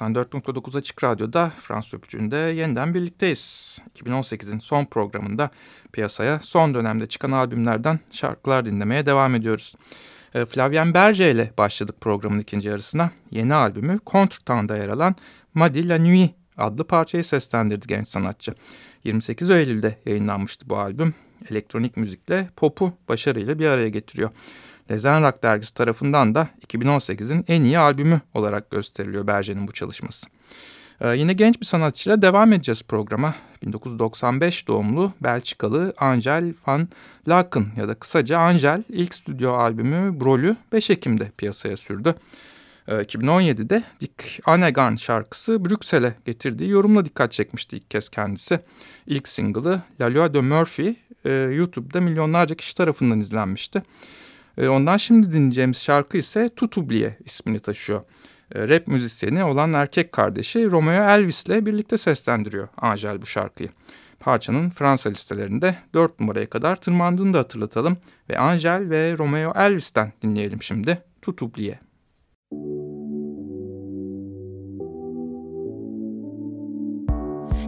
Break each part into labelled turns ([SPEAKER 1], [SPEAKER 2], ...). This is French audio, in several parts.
[SPEAKER 1] 94.9 Açık Radyo'da Fransız Öpücüğü'nde yeniden birlikteyiz. 2018'in son programında piyasaya son dönemde çıkan albümlerden şarkılar dinlemeye devam ediyoruz. E, Flavien Berger ile başladık programın ikinci yarısına. Yeni albümü Contretemps yer alan Madi la Nuit adlı parçayı seslendirdi genç sanatçı. 28 Eylül'de yayınlanmıştı bu albüm. Elektronik müzikle popu başarıyla bir araya getiriyor. Lezen Rock dergisi tarafından da 2018'in en iyi albümü olarak gösteriliyor Berger'in bu çalışması. Ee, yine genç bir sanatçıyla devam edeceğiz programa. 1995 doğumlu Belçikalı Angel van Laken ya da kısaca Angel ilk stüdyo albümü Brol'ü 5 Ekim'de piyasaya sürdü. Ee, 2017'de Dick Anegan şarkısı Brüksel'e getirdiği yorumla dikkat çekmişti ilk kez kendisi. İlk single'ı La Loi de Murphy e, YouTube'da milyonlarca kişi tarafından izlenmişti. E, ondan şimdi dinleyeceğimiz şarkı ise Tutubliye ismini taşıyor. E, rap müzisyeni olan erkek kardeşi Romeo Elvis ile birlikte seslendiriyor Angel bu şarkıyı. Parçanın Fransa listelerinde 4 numaraya kadar tırmandığını da hatırlatalım ve Angel ve Romeo Elvis'ten dinleyelim şimdi Tutubliye.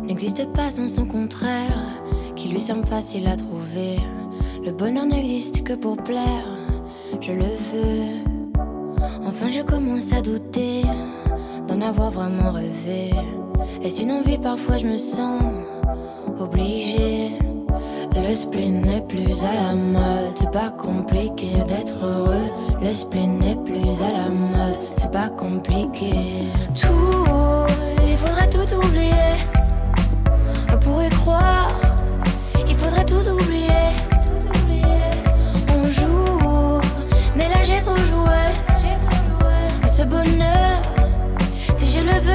[SPEAKER 2] N'existe pas sans son contraire, qui lui semble facile à trouver. Le bonheur n'existe que pour plaire. je le veux. Enfin, je commence à douter d'en avoir vraiment rêvé. Est-ce une envie? Parfois, je me sens obligée. Le spleen n'est plus à la mode, c'est pas compliqué d'être heureux. Le spleen n'est plus à la mode, c'est pas compliqué. Tout, il faudrait tout oublier pour y croire.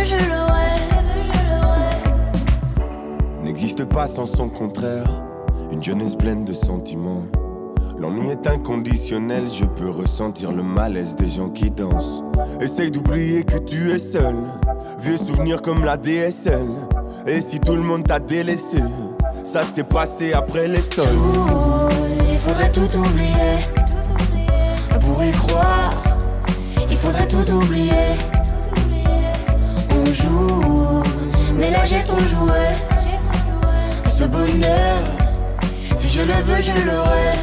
[SPEAKER 2] Je l'aurai.
[SPEAKER 3] N'existe pas sans son contraire, une jeunesse pleine de sentiments. L'ennui est inconditionnel, je peux ressentir le malaise des gens qui dansent. Essaye d'oublier que tu es seul, vieux souvenir comme la DSL. Et si tout le monde t'a délaissé, ça s'est passé après les sols.
[SPEAKER 2] il faudrait tout oublier. Pour y croire, il faudrait tout oublier. Mais là j'ai trop joué. Ce bonheur, si je le veux, je l'aurai.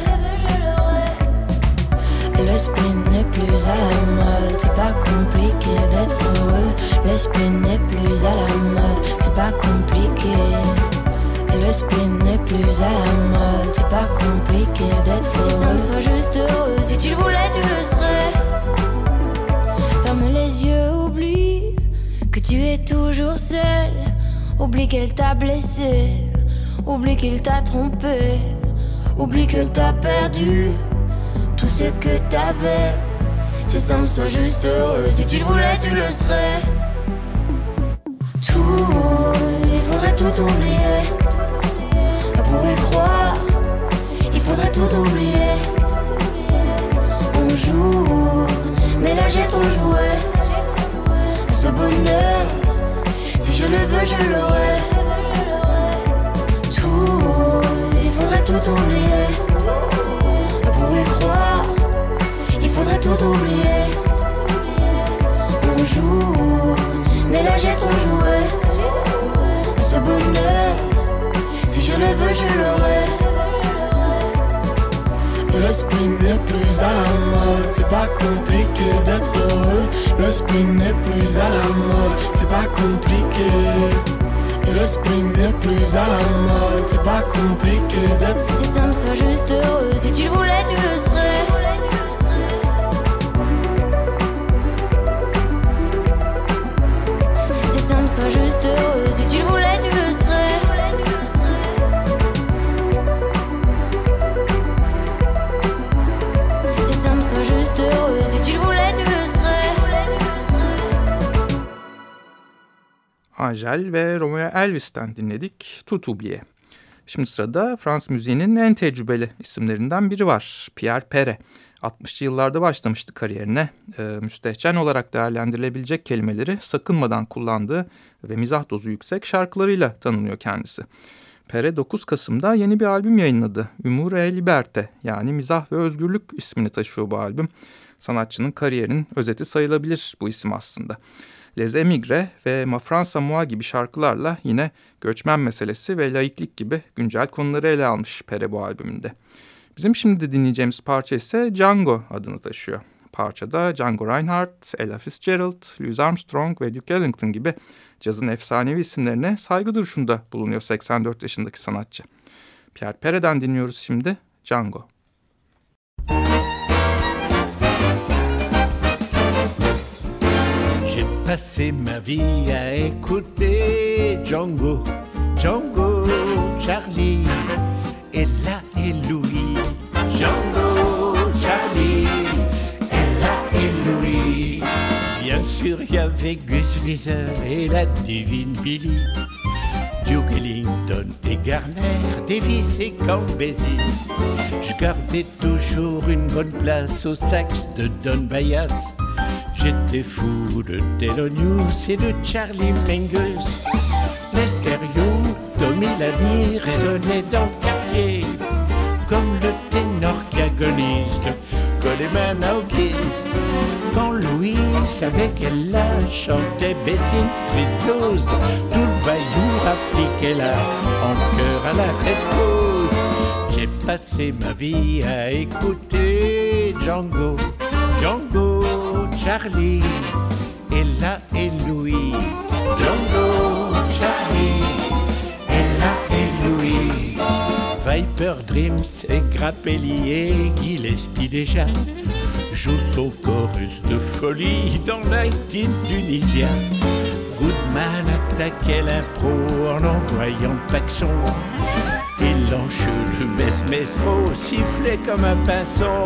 [SPEAKER 2] Le spin n'est plus à la mode, c'est pas compliqué d'être heureux. Le spin n'est plus à la mode, c'est pas compliqué. Le spin n'est plus à la mode, c'est pas compliqué d'être heureux. Si ça me soit juste heureux, si tu le voulais, tu le tu es toujours seul. Oublie qu'elle t'a blessé, oublie qu'il t'a trompé, oublie qu'elle t'a perdu tout ce que t'avais. Si ça me soit juste heureux, si tu le voulais, tu le serais. Tout, il faudrait tout oublier. Pour y croire, il faudrait tout oublier. On joue, mais là j'ai trop joué. Ce bonheur, si je le veux, je l'aurai. Tout, il faudrait tout oublier croire, il faudrait tout oublier. On joue, mais là j'ai trop joué. Ce bonheur, si je le veux, je l'aurai. Le spin n'est plus à la mode, c'est pas compliqué d'être heureux. Le spin n'est plus à la mode, c'est pas compliqué. Le spin n'est plus à la mode, c'est pas compliqué d'être. Si ça me soit juste heureux, si tu le voulais, tu le serais. Si ça me soit juste heureux, si tu le voulais,
[SPEAKER 1] Angel ve Romeo Elvis'ten dinledik Tutubliye. Şimdi sırada Fransız müziğinin en tecrübeli isimlerinden biri var. Pierre Pere. 60'lı yıllarda başlamıştı kariyerine. E, müstehcen olarak değerlendirilebilecek kelimeleri sakınmadan kullandığı ve mizah dozu yüksek şarkılarıyla tanınıyor kendisi. Pere 9 Kasım'da yeni bir albüm yayınladı. Humour et Liberté yani Mizah ve Özgürlük ismini taşıyor bu albüm. Sanatçının kariyerinin özeti sayılabilir bu isim aslında. Les Emigre ve Ma Fransa Moi gibi şarkılarla yine göçmen meselesi ve laiklik gibi güncel konuları ele almış Pere bu albümünde. Bizim şimdi dinleyeceğimiz parça ise Django adını taşıyor. Parçada Django Reinhardt, Ella Fitzgerald, Louis Armstrong ve Duke Ellington gibi cazın efsanevi isimlerine saygı duruşunda bulunuyor 84 yaşındaki sanatçı. Pierre Pere'den dinliyoruz şimdi Django.
[SPEAKER 4] Passé ma vie à écouter Django, Django, Charlie, Ella et Louis. Django, Charlie, Ella et Louis. Bien sûr, il y avait Gus Visor et la divine Billy. Duke Ellington et Garner, Davis et Cambézy. Je gardais toujours une bonne place au sax de Don Bayas J'étais fou de Thelonious et de Charlie Mingus. Les stéréos, Tommy Lamy résonnaient dans le quartier, comme le ténor qui agonise de Coleman Hawkins. Quand Louis savait qu'elle chantait Bessin Street Blues, tout le bayou appliquait là, en cœur à la frescose. J'ai passé ma vie à écouter Django, Django. Charlie, Ella et Louis. Django, Charlie, Ella et Louis. Viper Dreams et Grappelli et Gillespie déjà jouent au chorus de folie dans l'Haïti tunisien. Goodman attaquait l'impro en envoyant Paxson. Et l'encheux de Mesmesmo sifflait comme un pinson.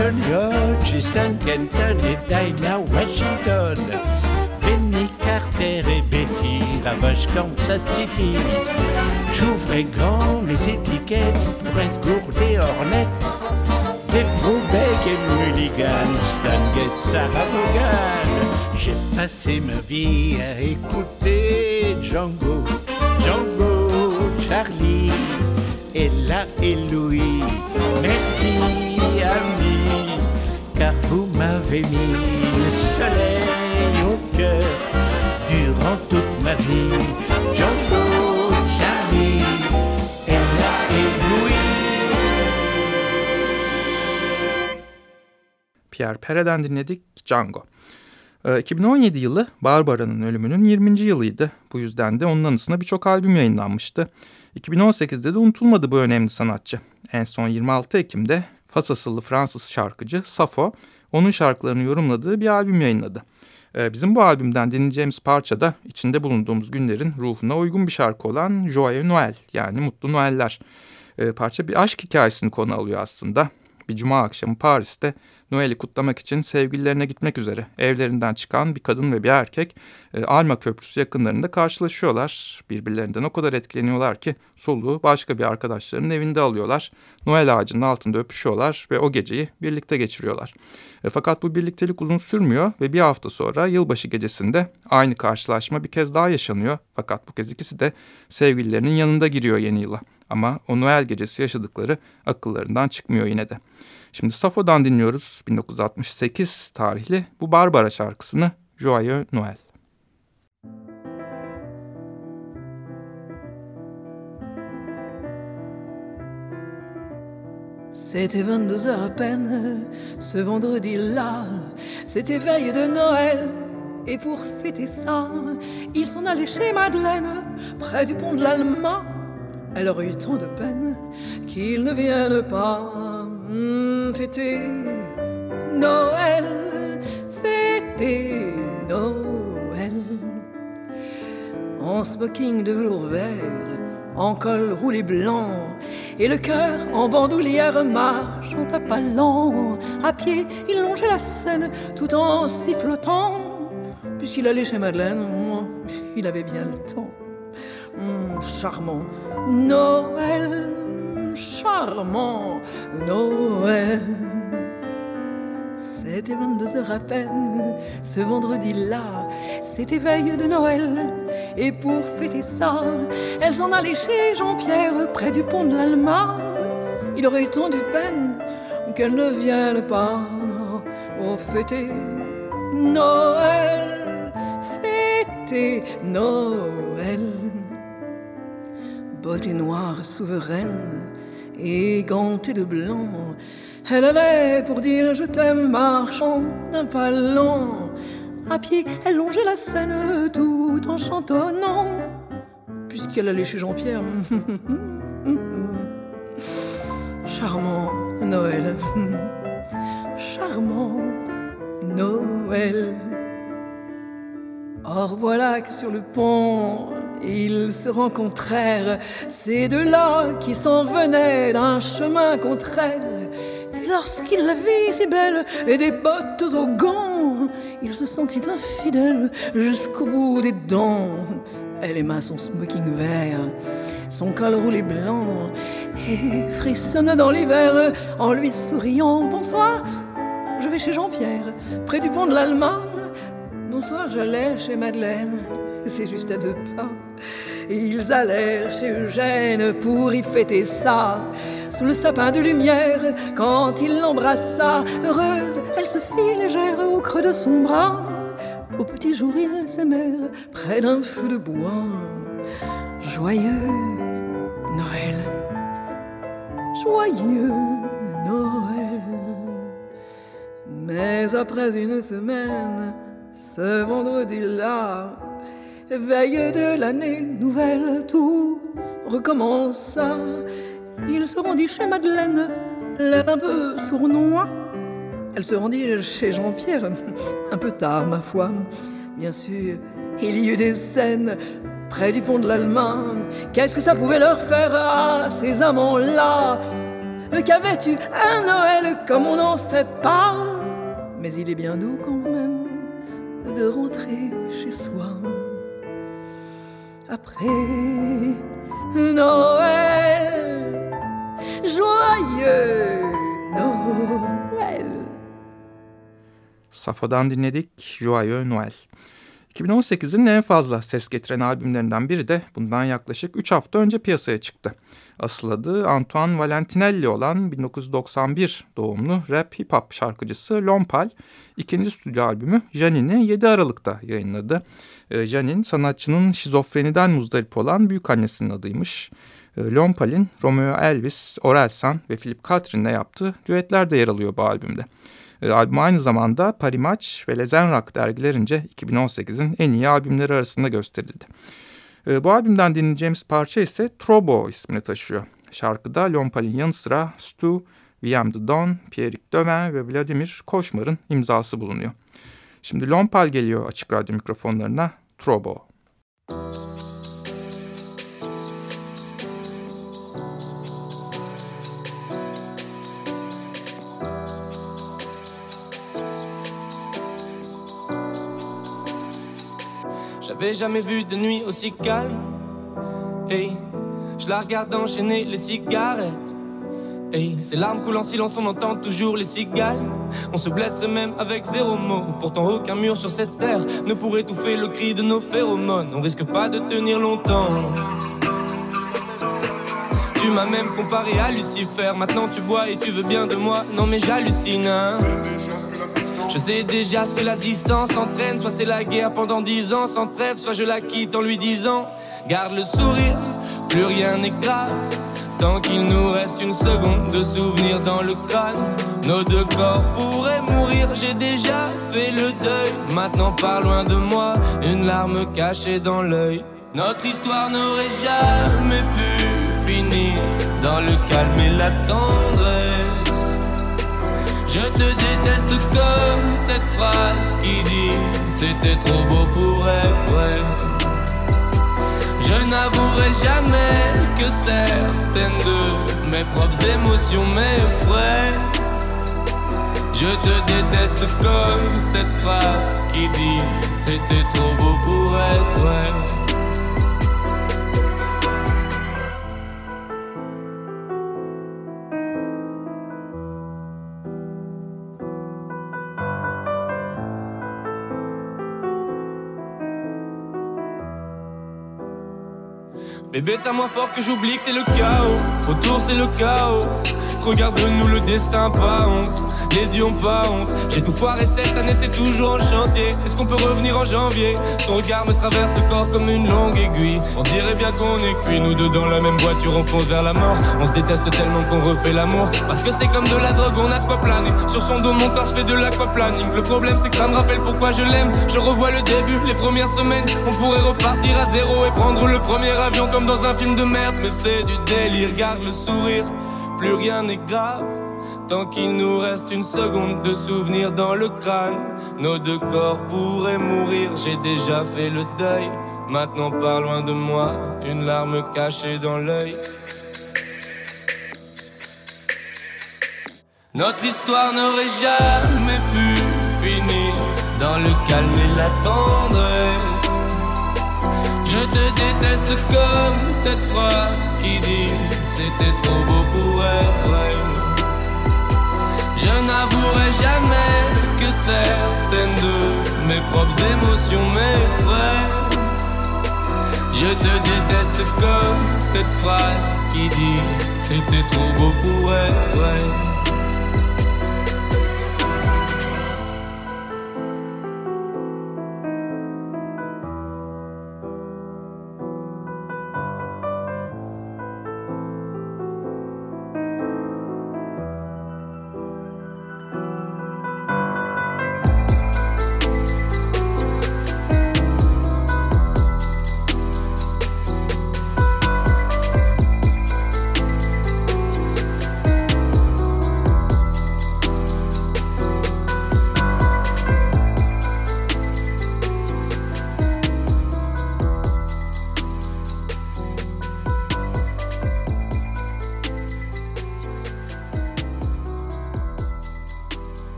[SPEAKER 4] Hodge, Stan Kenton et Dinah Washington
[SPEAKER 5] Jenny Carter et Bessie ravagent Kansas City. J'ouvrais grand les étiquettes pour esgourder Hornet. Des et Mulligan, Stan Getz, Sarah Vaughan. J'ai passé ma vie à écouter Django, Django, Charlie, Ella et Louis. Merci, vous m'avez mis le soleil au cœur durant toute ma vie. Django, Charlie, Ella et Louis.
[SPEAKER 1] Pierre Pere'den dinledik Django. Ee, 2017 yılı Barbara'nın ölümünün 20. yılıydı. Bu yüzden de onun anısına birçok albüm yayınlanmıştı. 2018'de de unutulmadı bu önemli sanatçı. En son 26 Ekim'de Fas asıllı Fransız şarkıcı Safo onun şarkılarını yorumladığı bir albüm yayınladı. Ee, bizim bu albümden dinleyeceğimiz parça da içinde bulunduğumuz günlerin ruhuna uygun bir şarkı olan Joyeux Noël yani Mutlu Noeller. Ee, parça bir aşk hikayesini konu alıyor aslında. Bir cuma akşamı Paris'te Noel'i kutlamak için sevgililerine gitmek üzere evlerinden çıkan bir kadın ve bir erkek e, Alma Köprüsü yakınlarında karşılaşıyorlar. Birbirlerinden o kadar etkileniyorlar ki soluğu başka bir arkadaşlarının evinde alıyorlar. Noel ağacının altında öpüşüyorlar ve o geceyi birlikte geçiriyorlar. E, fakat bu birliktelik uzun sürmüyor ve bir hafta sonra yılbaşı gecesinde aynı karşılaşma bir kez daha yaşanıyor. Fakat bu kez ikisi de sevgililerinin yanında giriyor yeni yıla. Ama o Noel gecesi yaşadıkları akıllarından çıkmıyor yine de. Şimdi Safo'dan dinliyoruz 1968 tarihli bu Barbara şarkısını Joyeux Noël.
[SPEAKER 6] C'était 22 heures à peine, ce vendredi-là, c'était veille de Noël. Et pour fêter ça, ils sont allés chez Madeleine, près du pont de l'Allemagne. Elle aurait eu tant de peine qu'ils ne viennent pas fêter Noël, fêter Noël. En smoking de velours vert, en col roulé blanc, et le cœur en bandoulière marche en tapalant. À pied, il longeait la scène tout en sifflotant, puisqu'il allait chez Madeleine, il avait bien le temps. Charmant Noël, charmant Noël. C'était 22 heures à peine, ce vendredi-là, c'était veille de Noël. Et pour fêter ça, elles en allaient chez Jean-Pierre, près du pont de l'Alma. Il aurait eu tant de peine qu'elles ne viennent pas au fêter Noël, fêter Noël beauté noire souveraine et gantée de blanc. Elle allait pour dire je t'aime, marchant d'un pas lent. À pied, elle longeait la scène tout en chantonnant, puisqu'elle allait chez Jean-Pierre. Charmant Noël, charmant Noël. Or voilà que sur le pont, ils se rencontrèrent, ces deux-là qui s'en venaient d'un chemin contraire. Et lorsqu'il la vit si belle et des bottes aux gants, il se sentit infidèle jusqu'au bout des dents. Elle aima son smoking vert, son col roulé blanc, et frissonna dans l'hiver en lui souriant. Bonsoir, je vais chez Jean-Pierre, près du pont de l'Allemagne. Bonsoir, j'allais chez Madeleine, c'est juste à deux pas. Ils allèrent chez Eugène pour y fêter ça. Sous le sapin de lumière, quand il l'embrassa, heureuse, elle se fit légère au creux de son bras. Au petit jour, ils s'aimèrent près d'un feu de bois. Joyeux Noël, joyeux Noël. Mais après une semaine, ce vendredi-là, veille de l'année nouvelle, tout recommença. Il se rendit chez Madeleine, l'air un peu sournois. Elle se rendit chez Jean-Pierre, un peu tard, ma foi. Bien sûr, il y eut des scènes près du pont de l'Allemagne. Qu'est-ce que ça pouvait leur faire à ces amants-là? Qu'avais-tu un Noël comme on n'en fait pas? Mais il est bien doux quand même de rentrer chez soi. Après Noël, joyeux Noël.
[SPEAKER 1] Safo'dan dinledik Joyeux Noël. 2018'in en fazla ses getiren albümlerinden biri de bundan yaklaşık 3 hafta önce piyasaya çıktı. Asıl adı Antoine Valentinelli olan 1991 doğumlu rap hip hop şarkıcısı Lompal, ikinci stüdyo albümü Janin'i 7 Aralık'ta yayınladı. Ee, Janin sanatçının şizofreniden muzdarip olan büyük annesinin adıymış. Ee, Lompal'in Romeo Elvis, Orelsan ve Philip Catherine'le yaptığı düetler de yer alıyor bu albümde. E, albüm aynı zamanda Paris Match ve Lezen Rock dergilerince 2018'in en iyi albümleri arasında gösterildi. E, bu albümden dinleyeceğimiz parça ise Trobo ismini taşıyor. Şarkıda Lompal'in yanı sıra Stu, William de Don, Pierre Döven ve Vladimir Koşmar'ın imzası bulunuyor. Şimdi Lompal geliyor açık radyo mikrofonlarına Trobo. Trobo.
[SPEAKER 7] J'avais jamais vu de nuit aussi calme. Et je la regarde enchaîner les cigarettes. Et ces larmes coulent en silence, on entend toujours les cigales. On se blesserait même avec zéro mot. Pourtant, aucun mur sur cette terre ne pourrait étouffer le cri de nos phéromones. On risque pas de tenir longtemps. Tu m'as même comparé à Lucifer. Maintenant, tu bois et tu veux bien de moi. Non, mais j'hallucine. Hein. Je sais déjà ce que la distance entraîne. Soit c'est la guerre pendant dix ans sans trêve, soit je la quitte en lui disant Garde le sourire, plus rien n'est grave. Tant qu'il nous reste une seconde de souvenir dans le crâne, nos deux corps pourraient mourir. J'ai déjà fait le deuil. Maintenant, pas loin de moi, une larme cachée dans l'œil. Notre histoire n'aurait jamais pu finir dans le calme et la tendresse. Je te déteste comme cette phrase qui dit C'était trop beau pour être vrai. Je n'avouerai jamais que certaines de mes propres émotions m'effraient. Je te déteste comme cette phrase qui dit C'était trop beau pour être vrai. Bébé, c'est moins fort que j'oublie que c'est le chaos. Autour, c'est le chaos. Regarde-nous, le destin, pas honte. Ont pas honte. J'ai tout foiré cette année, c'est toujours en chantier. Est-ce qu'on peut revenir en janvier? Son regard me traverse le corps comme une longue aiguille. On dirait bien qu'on est cuit, nous deux dans la même voiture, on fonce vers la mort. On se déteste tellement qu'on refait l'amour. Parce que c'est comme de la drogue, on a de quoi planer. Sur son dos, mon corps, je fais de l'aquaplaning. Le problème, c'est que ça me rappelle pourquoi je l'aime. Je revois le début, les premières semaines. On pourrait repartir à zéro et prendre le premier avion comme dans un film de merde. Mais c'est du délire, garde le sourire. Plus rien n'est grave. Tant qu'il nous reste une seconde de souvenir dans le crâne, nos deux corps pourraient mourir. J'ai déjà fait le deuil. Maintenant, pas loin de moi, une larme cachée dans l'œil. Notre histoire n'aurait jamais pu finir dans le calme et la tendresse. Je te déteste comme cette phrase qui dit c'était trop beau pour être vrai. Je n'avouerai jamais que certaines de mes propres émotions m'effraient. Je te déteste comme cette phrase qui dit C'était trop beau pour être vrai.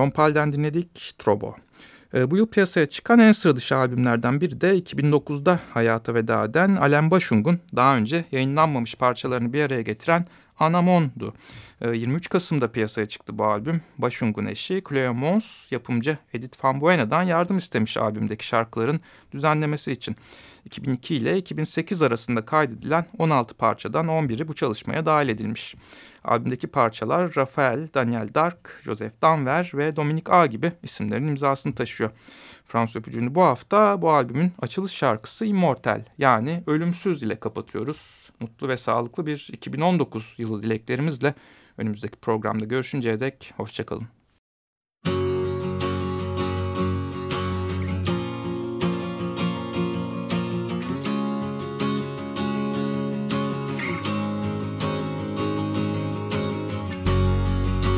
[SPEAKER 1] Lompal'den dinledik Trobo. E, bu yıl piyasaya çıkan en sıra dışı albümlerden biri de 2009'da hayata veda eden Alem Başung'un daha önce yayınlanmamış parçalarını bir araya getiren Anamon'du. 23 Kasım'da piyasaya çıktı bu albüm. Başung'un eşi Cleo Mons yapımcı Edith Van Buena'dan yardım istemiş albümdeki şarkıların düzenlemesi için. 2002 ile 2008 arasında kaydedilen 16 parçadan 11'i bu çalışmaya dahil edilmiş. Albümdeki parçalar Rafael, Daniel Dark, Joseph Danver ve Dominic A gibi isimlerin imzasını taşıyor. Fransız öpücüğünü bu hafta bu albümün açılış şarkısı Immortal yani Ölümsüz ile kapatıyoruz. Mutlu ve sağlıklı bir 2019 yılı dileklerimizle önümüzdeki programda görüşünceye dek hoşçakalın.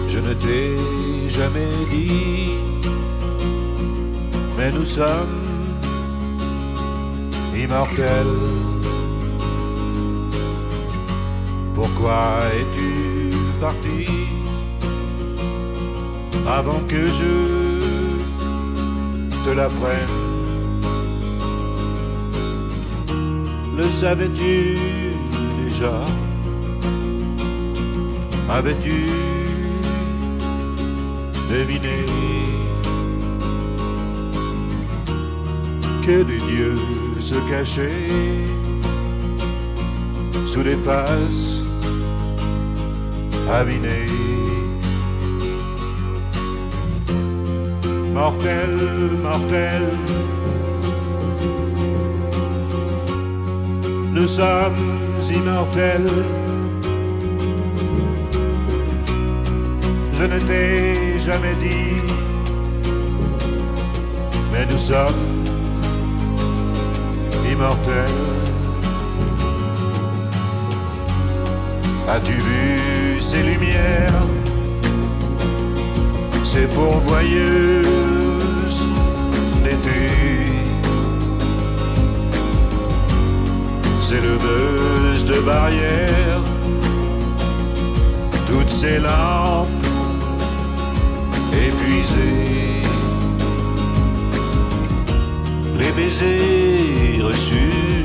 [SPEAKER 5] Je ne t'ai jamais dit, mais nous sommes immortels. Pourquoi es-tu parti avant que je te l'apprenne? Le savais-tu déjà? Avais-tu deviné que des dieux se cachaient sous des faces avinées Mortel, mortel, nous sommes immortels. Je ne t'ai jamais dit, mais nous sommes immortels. As-tu vu ces lumières, ces pourvoyeuses d'été, ces leveuses de barrières, toutes ces lampes épuisées, les baisers reçus,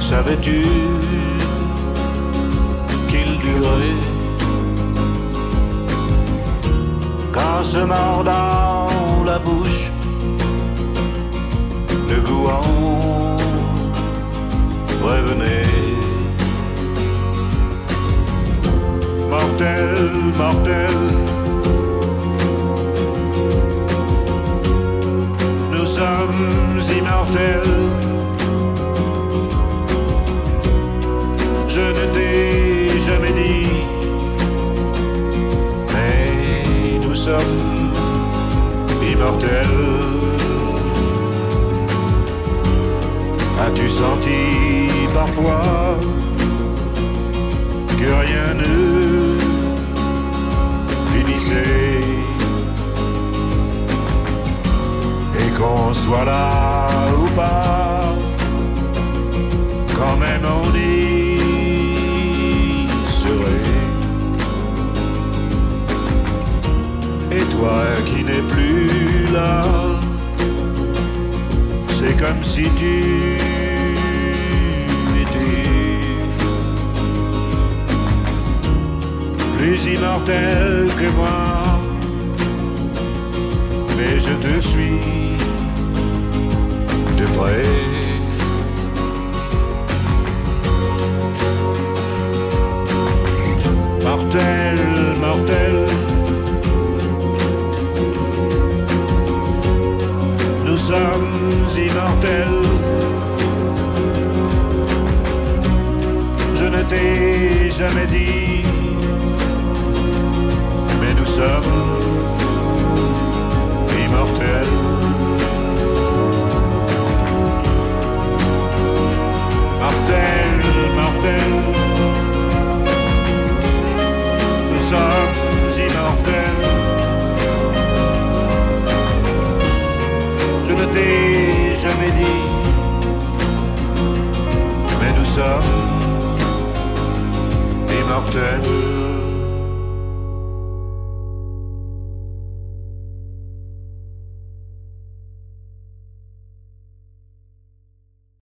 [SPEAKER 5] savais-tu duraient Quand se mord dans la bouche le goût en revenait mortel, mortel. Nous sommes immortels. Sommes immortels. As-tu senti parfois que rien ne finissait et qu'on soit là ou pas, quand même on y c'est comme si tu plus immortel que moi. Mais je te suis de près. Mortel, mortel. Nous sommes immortels. Je ne t'ai jamais dit nous sommes immortels. Mortel, mortel, nous sommes Je jamais dit, mais nous sommes immortels.